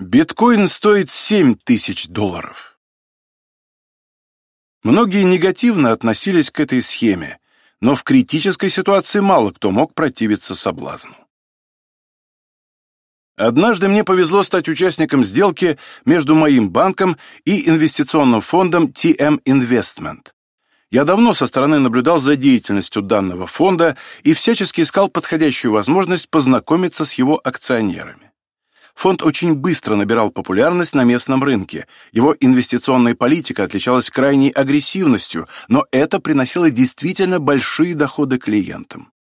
Биткоин стоит 7 тысяч долларов. Многие негативно относились к этой схеме, но в критической ситуации мало кто мог противиться соблазну. Однажды мне повезло стать участником сделки между моим банком и инвестиционным фондом TM Investment. Я давно со стороны наблюдал за деятельностью данного фонда и всячески искал подходящую возможность познакомиться с его акционерами. Фонд очень быстро набирал популярность на местном рынке. Его инвестиционная политика отличалась крайней агрессивностью, но это приносило действительно большие доходы клиентам.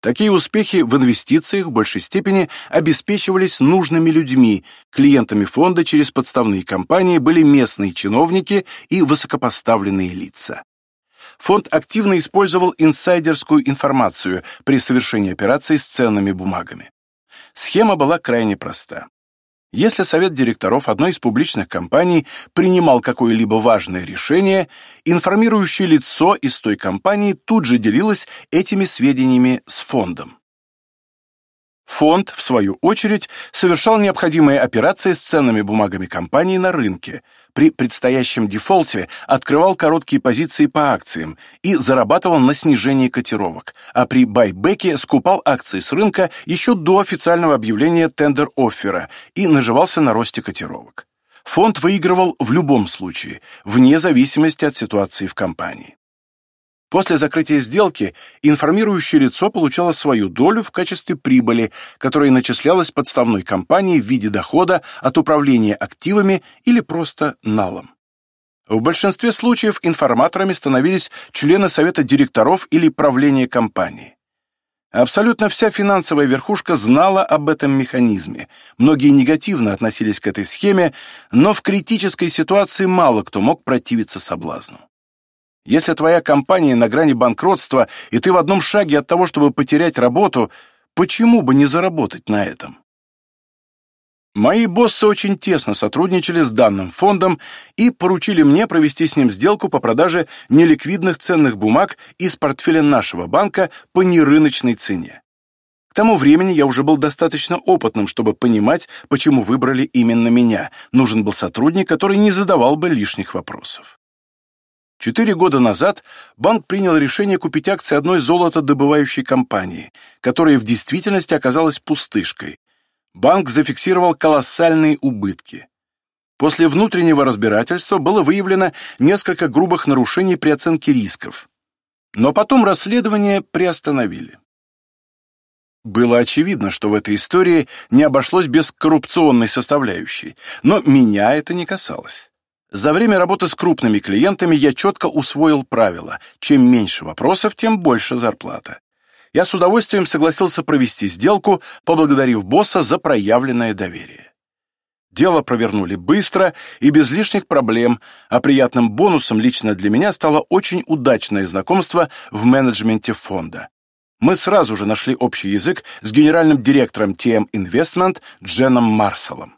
Такие успехи в инвестициях в большей степени обеспечивались нужными людьми. Клиентами фонда через подставные компании были местные чиновники и высокопоставленные лица. Фонд активно использовал инсайдерскую информацию при совершении операций с ценными бумагами. Схема была крайне проста. Если совет директоров одной из публичных компаний принимал какое-либо важное решение, информирующее лицо из той компании тут же делилось этими сведениями с фондом. Фонд, в свою очередь, совершал необходимые операции с ценными бумагами компании на рынке, при предстоящем дефолте открывал короткие позиции по акциям и зарабатывал на снижении котировок, а при байбеке скупал акции с рынка еще до официального объявления тендер-оффера и наживался на росте котировок. Фонд выигрывал в любом случае, вне зависимости от ситуации в компании. После закрытия сделки информирующее лицо получало свою долю в качестве прибыли, которая начислялась подставной компанией в виде дохода от управления активами или просто налом. В большинстве случаев информаторами становились члены совета директоров или правления компании. Абсолютно вся финансовая верхушка знала об этом механизме. Многие негативно относились к этой схеме, но в критической ситуации мало кто мог противиться соблазну. Если твоя компания на грани банкротства, и ты в одном шаге от того, чтобы потерять работу, почему бы не заработать на этом? Мои боссы очень тесно сотрудничали с данным фондом и поручили мне провести с ним сделку по продаже неликвидных ценных бумаг из портфеля нашего банка по нерыночной цене. К тому времени я уже был достаточно опытным, чтобы понимать, почему выбрали именно меня. Нужен был сотрудник, который не задавал бы лишних вопросов. Четыре года назад банк принял решение купить акции одной золотодобывающей компании, которая в действительности оказалась пустышкой. Банк зафиксировал колоссальные убытки. После внутреннего разбирательства было выявлено несколько грубых нарушений при оценке рисков. Но потом расследование приостановили. Было очевидно, что в этой истории не обошлось без коррупционной составляющей, но меня это не касалось. За время работы с крупными клиентами я четко усвоил правило «чем меньше вопросов, тем больше зарплата». Я с удовольствием согласился провести сделку, поблагодарив босса за проявленное доверие. Дело провернули быстро и без лишних проблем, а приятным бонусом лично для меня стало очень удачное знакомство в менеджменте фонда. Мы сразу же нашли общий язык с генеральным директором TM Investment Дженом Марселом.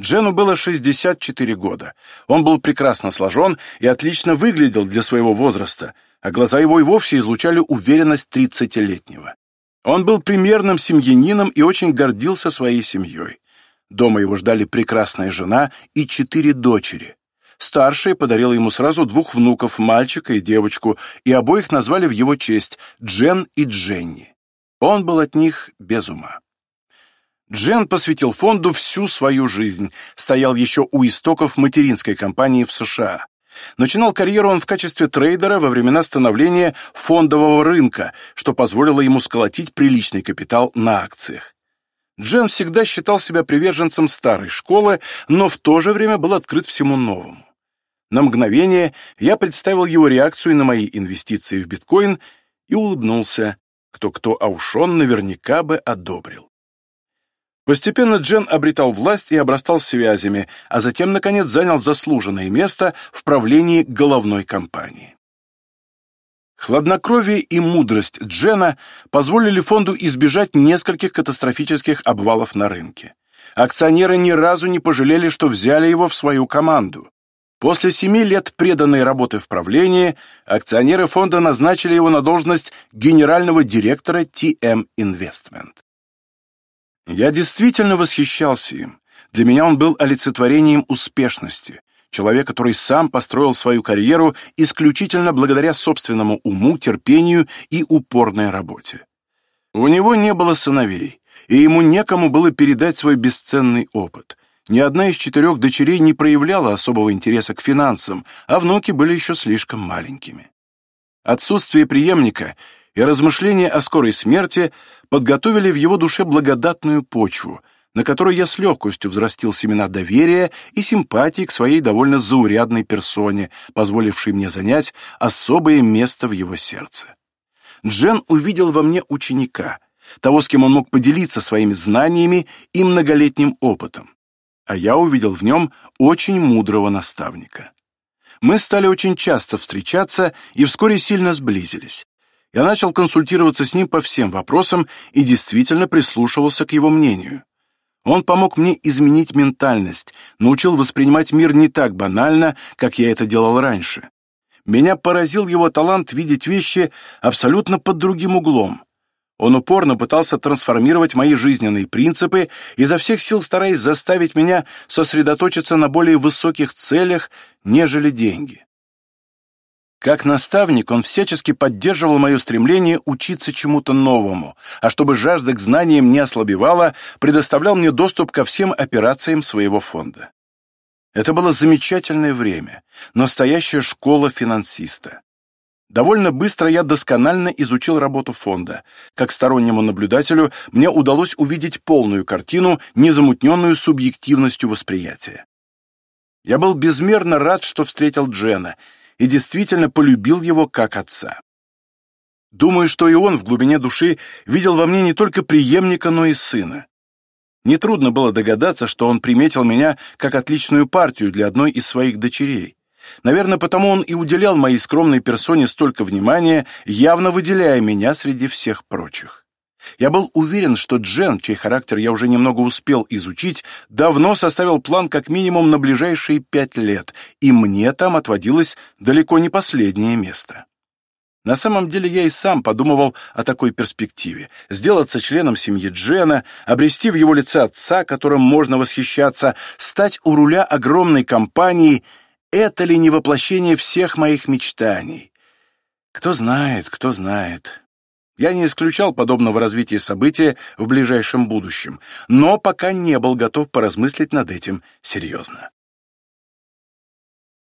Джену было 64 года. Он был прекрасно сложен и отлично выглядел для своего возраста, а глаза его и вовсе излучали уверенность тридцатилетнего. Он был примерным семьянином и очень гордился своей семьей. Дома его ждали прекрасная жена и четыре дочери. Старшая подарила ему сразу двух внуков, мальчика и девочку, и обоих назвали в его честь Джен и Дженни. Он был от них без ума. Джен посвятил фонду всю свою жизнь, стоял еще у истоков материнской компании в США. Начинал карьеру он в качестве трейдера во времена становления фондового рынка, что позволило ему сколотить приличный капитал на акциях. Джен всегда считал себя приверженцем старой школы, но в то же время был открыт всему новому. На мгновение я представил его реакцию на мои инвестиции в биткоин и улыбнулся. Кто-кто, а уж он наверняка бы одобрил. Постепенно Джен обретал власть и обрастал связями, а затем, наконец, занял заслуженное место в правлении головной компании. Хладнокровие и мудрость Джена позволили фонду избежать нескольких катастрофических обвалов на рынке. Акционеры ни разу не пожалели, что взяли его в свою команду. После семи лет преданной работы в правлении акционеры фонда назначили его на должность генерального директора TM Investment. Я действительно восхищался им. Для меня он был олицетворением успешности, человек, который сам построил свою карьеру исключительно благодаря собственному уму, терпению и упорной работе. У него не было сыновей, и ему некому было передать свой бесценный опыт. Ни одна из четырех дочерей не проявляла особого интереса к финансам, а внуки были еще слишком маленькими. Отсутствие преемника и размышления о скорой смерти подготовили в его душе благодатную почву, на которой я с легкостью взрастил семена доверия и симпатии к своей довольно заурядной персоне, позволившей мне занять особое место в его сердце. Джен увидел во мне ученика, того, с кем он мог поделиться своими знаниями и многолетним опытом, а я увидел в нем очень мудрого наставника. Мы стали очень часто встречаться и вскоре сильно сблизились. Я начал консультироваться с ним по всем вопросам и действительно прислушивался к его мнению. Он помог мне изменить ментальность, научил воспринимать мир не так банально, как я это делал раньше. Меня поразил его талант видеть вещи абсолютно под другим углом. Он упорно пытался трансформировать мои жизненные принципы, изо всех сил стараясь заставить меня сосредоточиться на более высоких целях, нежели деньги. Как наставник он всячески поддерживал мое стремление учиться чему-то новому, а чтобы жажда к знаниям не ослабевала, предоставлял мне доступ ко всем операциям своего фонда. Это было замечательное время, настоящая школа финансиста. Довольно быстро я досконально изучил работу фонда. Как стороннему наблюдателю мне удалось увидеть полную картину, незамутненную субъективностью восприятия. Я был безмерно рад, что встретил Джена — и действительно полюбил его как отца. Думаю, что и он в глубине души видел во мне не только преемника, но и сына. Нетрудно было догадаться, что он приметил меня как отличную партию для одной из своих дочерей. Наверное, потому он и уделял моей скромной персоне столько внимания, явно выделяя меня среди всех прочих. Я был уверен, что Джен, чей характер я уже немного успел изучить, давно составил план как минимум на ближайшие пять лет, и мне там отводилось далеко не последнее место. На самом деле я и сам подумывал о такой перспективе – сделаться членом семьи Джена, обрести в его лице отца, которым можно восхищаться, стать у руля огромной компании – это ли не воплощение всех моих мечтаний? Кто знает, кто знает. Я не исключал подобного развития события в ближайшем будущем, но пока не был готов поразмыслить над этим серьезно.